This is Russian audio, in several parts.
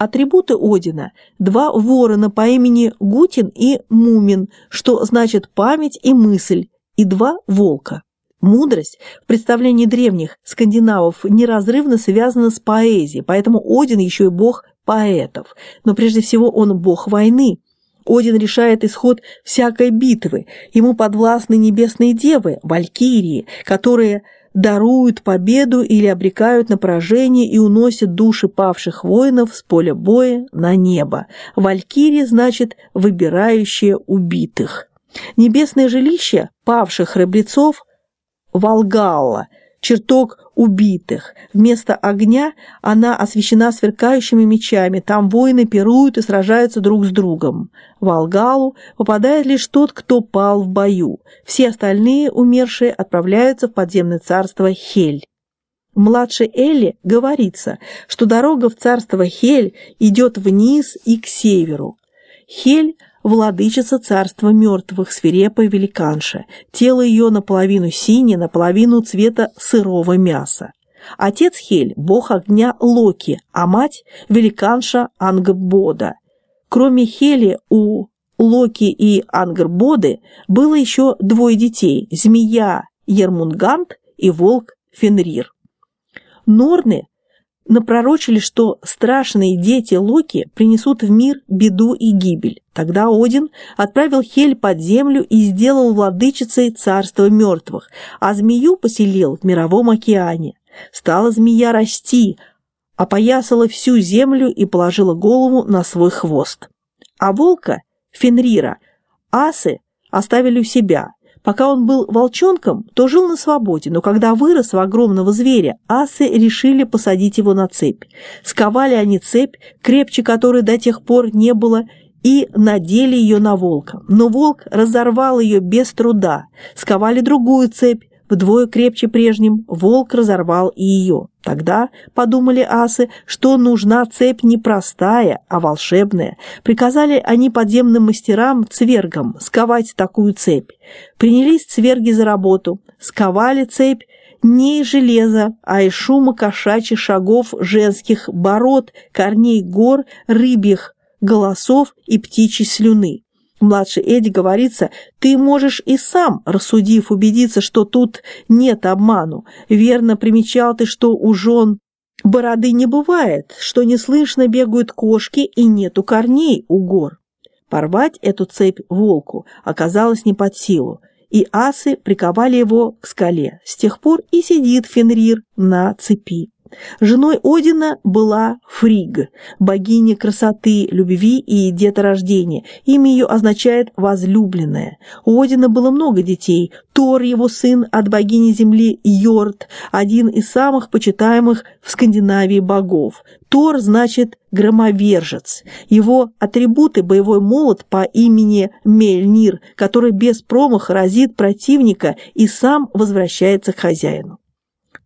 Атрибуты Одина – два ворона по имени Гутин и Мумин, что значит память и мысль, и два волка. Мудрость в представлении древних скандинавов неразрывно связана с поэзией, поэтому Один еще и бог поэтов. Но прежде всего он бог войны. Один решает исход всякой битвы. Ему подвластны небесные девы, валькирии, которые – даруют победу или обрекают на поражение и уносят души павших воинов с поля боя на небо. Валькирия значит «выбирающие убитых». Небесное жилище павших храбрецов – Волгалла – чертог убитых. Вместо огня она освещена сверкающими мечами. Там воины пируют и сражаются друг с другом. В Алгалу попадает лишь тот, кто пал в бою. Все остальные умершие отправляются в подземное царство Хель. Младшей Элли говорится, что дорога в царство Хель идет вниз и к северу. Хель – владычица царства мертвых, свирепая великанша. Тело ее наполовину синее, наполовину цвета сырого мяса. Отец Хель – бог огня Локи, а мать – великанша Ангбода. Кроме Хели у Локи и Ангрбоды было еще двое детей – змея Ермунгант и волк Фенрир. Норны напророчили, что страшные дети Локи принесут в мир беду и гибель. Тогда Один отправил Хель под землю и сделал владычицей царства мертвых, а змею поселил в мировом океане. Стала змея расти, опоясала всю землю и положила голову на свой хвост. А волка, Фенрира, асы оставили у себя – Пока он был волчонком, то жил на свободе, но когда вырос в огромного зверя, асы решили посадить его на цепь. Сковали они цепь, крепче которой до тех пор не было, и надели ее на волка. Но волк разорвал ее без труда. Сковали другую цепь, вдвое крепче прежним, волк разорвал и ее. Тогда подумали асы, что нужна цепь не простая, а волшебная. Приказали они подземным мастерам, цвергам, сковать такую цепь. Принялись цверги за работу, сковали цепь не из железа, а из шума кошачьих шагов женских бород, корней гор, рыбьих голосов и птичьей слюны. Младший Эдди говорится, ты можешь и сам, рассудив, убедиться, что тут нет обману. Верно примечал ты, что у жен бороды не бывает, что неслышно бегают кошки и нету корней у гор. Порвать эту цепь волку оказалось не под силу, и асы приковали его к скале. С тех пор и сидит Фенрир на цепи. Женой Одина была Фриг, богиня красоты, любви и деторождения. Имя ее означает «возлюбленная». У Одина было много детей. Тор, его сын от богини земли Йорд, один из самых почитаемых в Скандинавии богов. Тор значит «громовержец». Его атрибуты – боевой молот по имени Мельнир, который без промаха разит противника и сам возвращается к хозяину.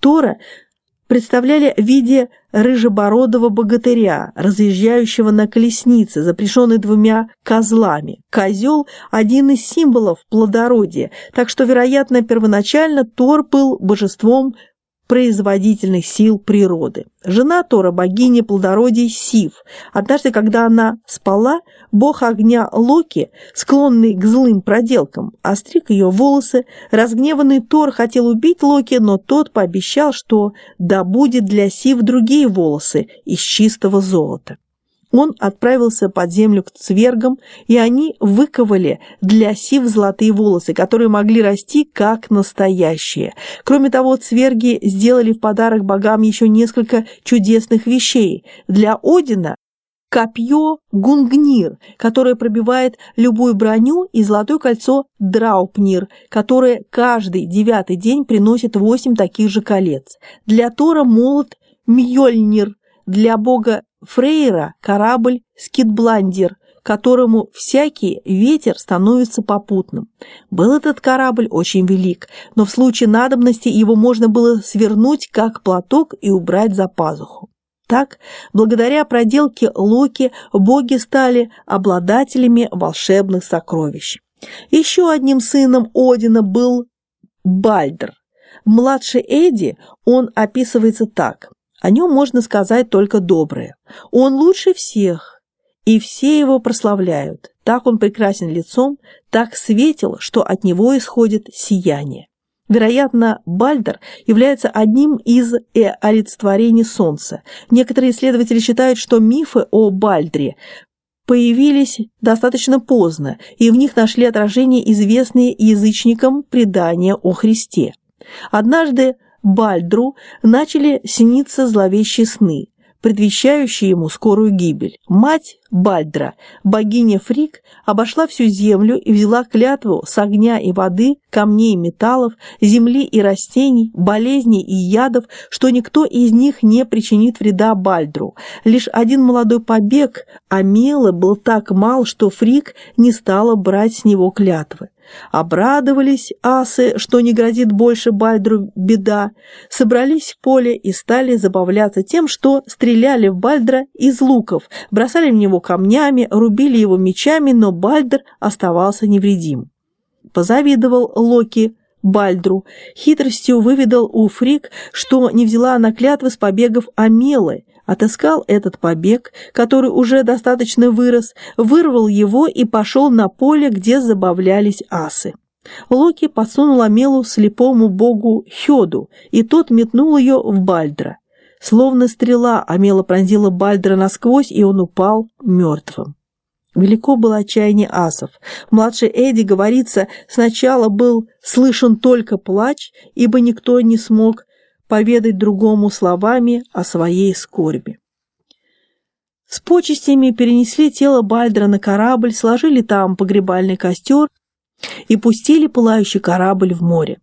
Тора – представляли в виде рыжебородого богатыря, разъезжающего на колеснице, запряженной двумя козлами. Козел – один из символов плодородия, так что, вероятно, первоначально Тор был божеством производительных сил природы. Жена Тора, богиня плодородия Сив. Однажды, когда она спала, бог огня Локи, склонный к злым проделкам, остриг ее волосы. Разгневанный Тор хотел убить Локи, но тот пообещал, что добудет для Сив другие волосы из чистого золота. Он отправился под землю к цвергам, и они выковали для сив золотые волосы, которые могли расти как настоящие. Кроме того, цверги сделали в подарок богам еще несколько чудесных вещей. Для Одина копье Гунгнир, которое пробивает любую броню, и золотое кольцо Драупнир, которое каждый девятый день приносит восемь таких же колец. Для Тора молот Мьёльнир, для бога Фрейра корабль «Скитбландер», которому всякий ветер становится попутным. Был этот корабль очень велик, но в случае надобности его можно было свернуть как платок и убрать за пазуху. Так, благодаря проделке Локи, боги стали обладателями волшебных сокровищ. Еще одним сыном Одина был Бальдр. Младший Эдди он описывается так. О нем можно сказать только доброе. Он лучше всех, и все его прославляют. Так он прекрасен лицом, так светел, что от него исходит сияние. Вероятно, Бальдер является одним из олицетворений Солнца. Некоторые исследователи считают, что мифы о Бальдре появились достаточно поздно, и в них нашли отражение известные язычникам предания о Христе. Однажды Бальдру начали сниться зловещие сны, предвещающие ему скорую гибель. Мать Бальдра, богиня Фрик, обошла всю землю и взяла клятву с огня и воды, камней и металлов, земли и растений, болезней и ядов, что никто из них не причинит вреда Бальдру. Лишь один молодой побег Амелы был так мал, что Фрик не стала брать с него клятвы. Обрадовались асы, что не грозит больше Бальдру беда, собрались в поле и стали забавляться тем, что стреляли в Бальдра из луков, бросали в него камнями, рубили его мечами, но Бальдр оставался невредим. Позавидовал Локи Бальдру, хитростью выведал у Фрик, что не взяла она клятвы с побегов Амелы, отыскал этот побег, который уже достаточно вырос, вырвал его и пошел на поле, где забавлялись асы. Локи подсунул Амелу слепому богу Хёду, и тот метнул ее в Бальдра. Словно стрела Амела пронзила Бальдра насквозь, и он упал мертвым. Велико было отчаяние асов. Младший Эдди, говорится, сначала был слышен только плач, ибо никто не смог поведать другому словами о своей скорби. С почестями перенесли тело Бальдра на корабль, сложили там погребальный костер и пустили пылающий корабль в море.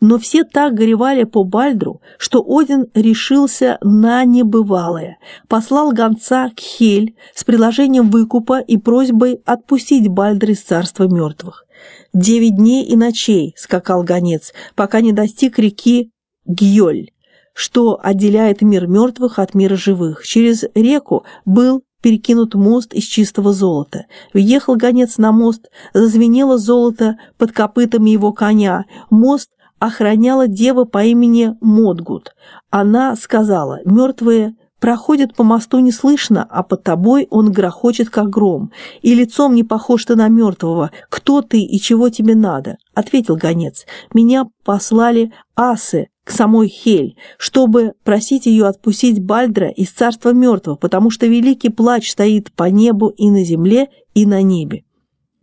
Но все так горевали по Бальдру, что Один решился на небывалое, послал гонца к Хель с предложением выкупа и просьбой отпустить Бальдра из царства мертвых. Девять дней и ночей скакал гонец, пока не достиг реки Гьоль, что отделяет мир мертвых от мира живых. Через реку был перекинут мост из чистого золота. Въехал гонец на мост, зазвенело золото под копытами его коня. Мост охраняла дева по имени Модгут. Она сказала, мертвые проходят по мосту неслышно, а под тобой он грохочет, как гром, и лицом не похож ты на мертвого. Кто ты и чего тебе надо? Ответил гонец. Меня послали асы, к самой Хель, чтобы просить ее отпустить Бальдра из царства мертвых, потому что великий плач стоит по небу и на земле, и на небе.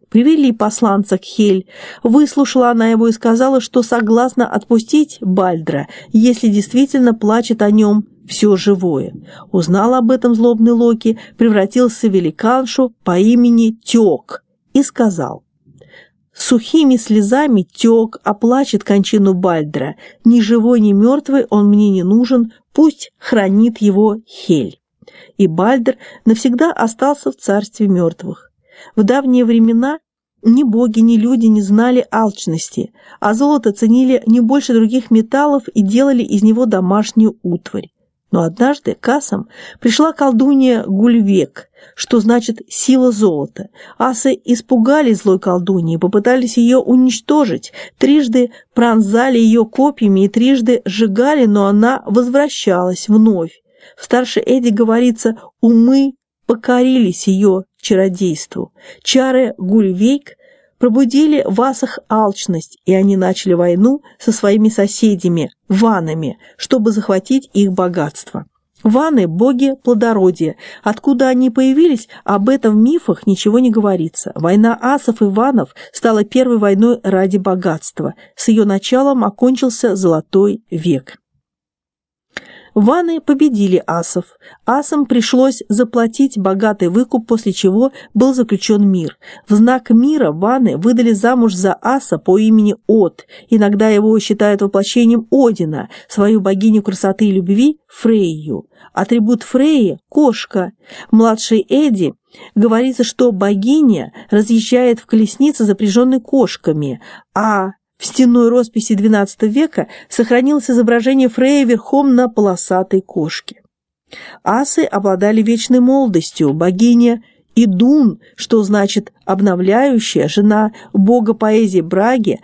Привели посланца к Хель, выслушала она его и сказала, что согласна отпустить Бальдра, если действительно плачет о нем все живое. Узнал об этом злобный Локи, превратился в великаншу по имени Тек и сказал, Сухими слезами тек, оплачет кончину Бальдра. Ни живой, ни мертвый он мне не нужен, пусть хранит его Хель. И Бальдр навсегда остался в царстве мертвых. В давние времена ни боги, ни люди не знали алчности, а золото ценили не больше других металлов и делали из него домашнюю утварь. Но однажды к асам пришла колдунья Гульвек, что значит «сила золота». Асы испугались злой колдуньи, попытались ее уничтожить, трижды пронзали ее копьями и трижды сжигали, но она возвращалась вновь. В старшей Эдди говорится «умы покорились ее чародейству». Чары Гульвейк пробудили в асах алчность, и они начали войну со своими соседями, ванами, чтобы захватить их богатство. Ваны – боги плодородия. Откуда они появились, об этом в мифах ничего не говорится. Война асов и ванов стала первой войной ради богатства. С ее началом окончился Золотой век. Ваны победили асов. Асам пришлось заплатить богатый выкуп, после чего был заключен мир. В знак мира ваны выдали замуж за аса по имени От. Иногда его считают воплощением Одина, свою богиню красоты и любви Фрейю. Атрибут Фреи – кошка. Младший Эдди говорится, что богиня разъезжает в колеснице, запряженной кошками, а в стенной росписи XII века сохранилось изображение Фрея верхом на полосатой кошке. Асы обладали вечной молодостью, богиня Идун, что значит «обновляющая», жена бога поэзии Браги,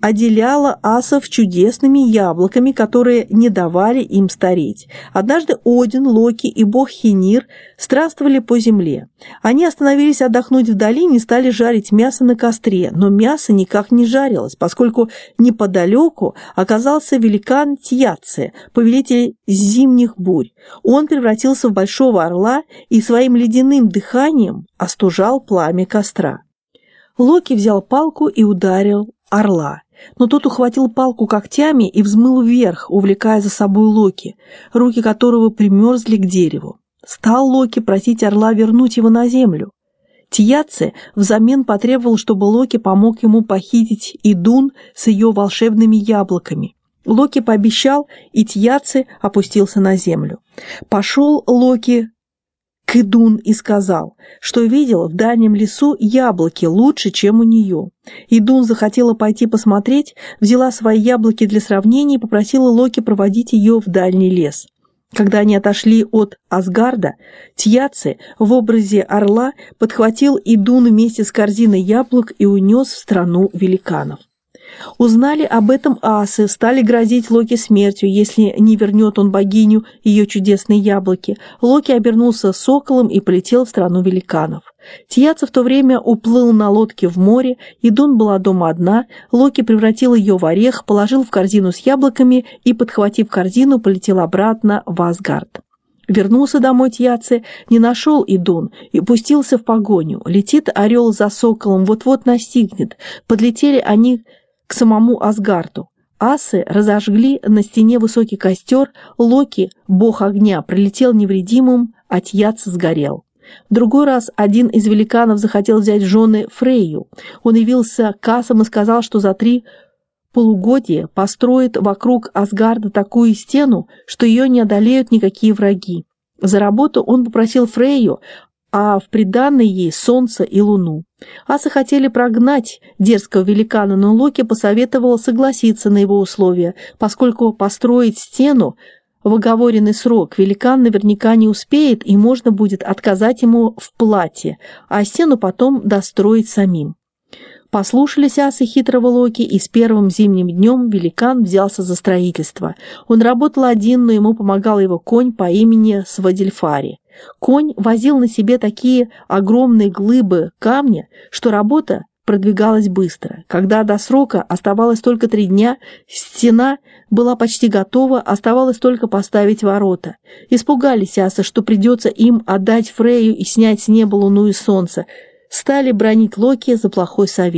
отделяла асов чудесными яблоками, которые не давали им стареть. Однажды Один, Локи и бог Хинир странствовали по земле. Они остановились отдохнуть в долине и стали жарить мясо на костре, но мясо никак не жарилось, поскольку неподалеку оказался великан Тьяце, повелитель зимних бурь. Он превратился в большого орла и своим ледяным дыханием остужал пламя костра. Локи взял палку и ударил орла. Но тот ухватил палку когтями и взмыл вверх, увлекая за собой Локи, руки которого примерзли к дереву. Стал Локи просить орла вернуть его на землю. Тияце взамен потребовал, чтобы Локи помог ему похитить Идун с ее волшебными яблоками. Локи пообещал, и Тияце опустился на землю. Пошел Локи к Идун и сказал, что видел в дальнем лесу яблоки лучше, чем у нее. Идун захотела пойти посмотреть, взяла свои яблоки для сравнения и попросила Локи проводить ее в дальний лес. Когда они отошли от Асгарда, Тьяци в образе орла подхватил Идун вместе с корзиной яблок и унес в страну великанов. Узнали об этом асы, стали грозить Локи смертью, если не вернет он богиню ее чудесные яблоки. Локи обернулся соколом и полетел в страну великанов. Тияца в то время уплыл на лодке в море, Идун была дома одна, Локи превратил ее в орех, положил в корзину с яблоками и, подхватив корзину, полетел обратно в Асгард. Вернулся домой Тьяце, не нашел Идун и пустился в погоню. Летит орел за соколом, вот-вот настигнет. Подлетели они к самому Асгарту. Асы разожгли на стене высокий костер, Локи, бог огня, прилетел невредимым, а Тьяц сгорел. В другой раз один из великанов захотел взять жены Фрейю. Он явился к Асам и сказал, что за три полугодия построит вокруг Асгарда такую стену, что ее не одолеют никакие враги. За работу он попросил Фрейю а в приданной ей солнце и луну. Асы хотели прогнать дерзкого великана, но Локи посоветовал согласиться на его условия, поскольку построить стену в оговоренный срок великан наверняка не успеет и можно будет отказать ему в платье, а стену потом достроить самим. Послушались асы хитрого Локи, и с первым зимним днем великан взялся за строительство. Он работал один, но ему помогал его конь по имени Свадильфари. Конь возил на себе такие огромные глыбы камня, что работа продвигалась быстро. Когда до срока оставалось только три дня, стена была почти готова, оставалось только поставить ворота. Испугались асы, что придется им отдать Фрею и снять с неба луну и солнце. Стали бронить Локи за плохой совет.